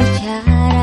bicara.